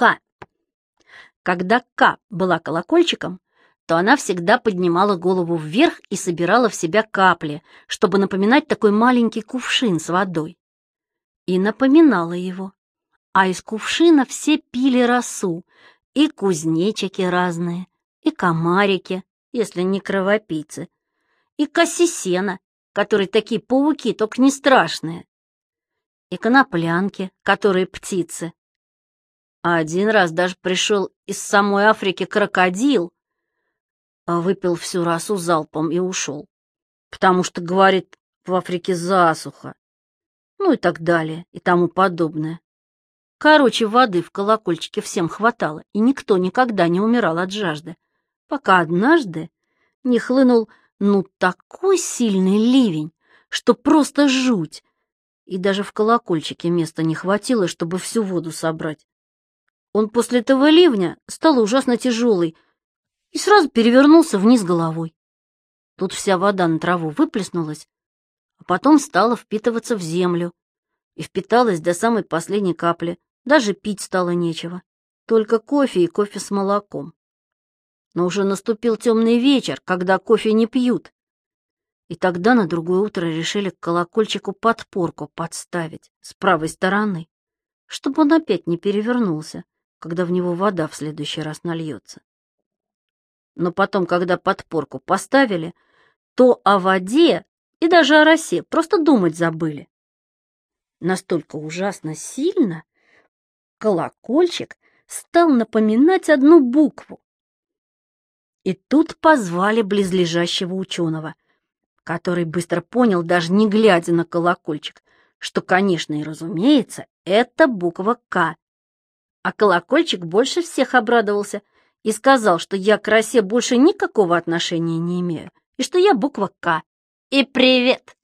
К. Когда К была колокольчиком, то она всегда поднимала голову вверх и собирала в себя капли, чтобы напоминать такой маленький кувшин с водой. И напоминала его. А из кувшина все пили росу, и кузнечики разные, и комарики, если не кровопийцы, и косисена, которые такие пауки, только не страшные, и коноплянки, которые птицы. А один раз даже пришел из самой Африки крокодил, а выпил всю росу залпом и ушел, потому что, говорит, в Африке засуха, ну и так далее, и тому подобное. Короче, воды в колокольчике всем хватало, и никто никогда не умирал от жажды, пока однажды не хлынул ну такой сильный ливень, что просто жуть, и даже в колокольчике места не хватило, чтобы всю воду собрать. Он после этого ливня стал ужасно тяжелый и сразу перевернулся вниз головой. Тут вся вода на траву выплеснулась, а потом стала впитываться в землю и впиталась до самой последней капли, даже пить стало нечего, только кофе и кофе с молоком. Но уже наступил темный вечер, когда кофе не пьют. И тогда на другое утро решили к колокольчику подпорку подставить с правой стороны, чтобы он опять не перевернулся, когда в него вода в следующий раз нальется. Но потом, когда подпорку поставили, то о воде и даже о росе просто думать забыли. Настолько ужасно сильно, колокольчик стал напоминать одну букву. И тут позвали близлежащего ученого, который быстро понял, даже не глядя на колокольчик, что, конечно и разумеется, это буква «К». А колокольчик больше всех обрадовался и сказал, что я к росе больше никакого отношения не имею, и что я буква «К». И привет!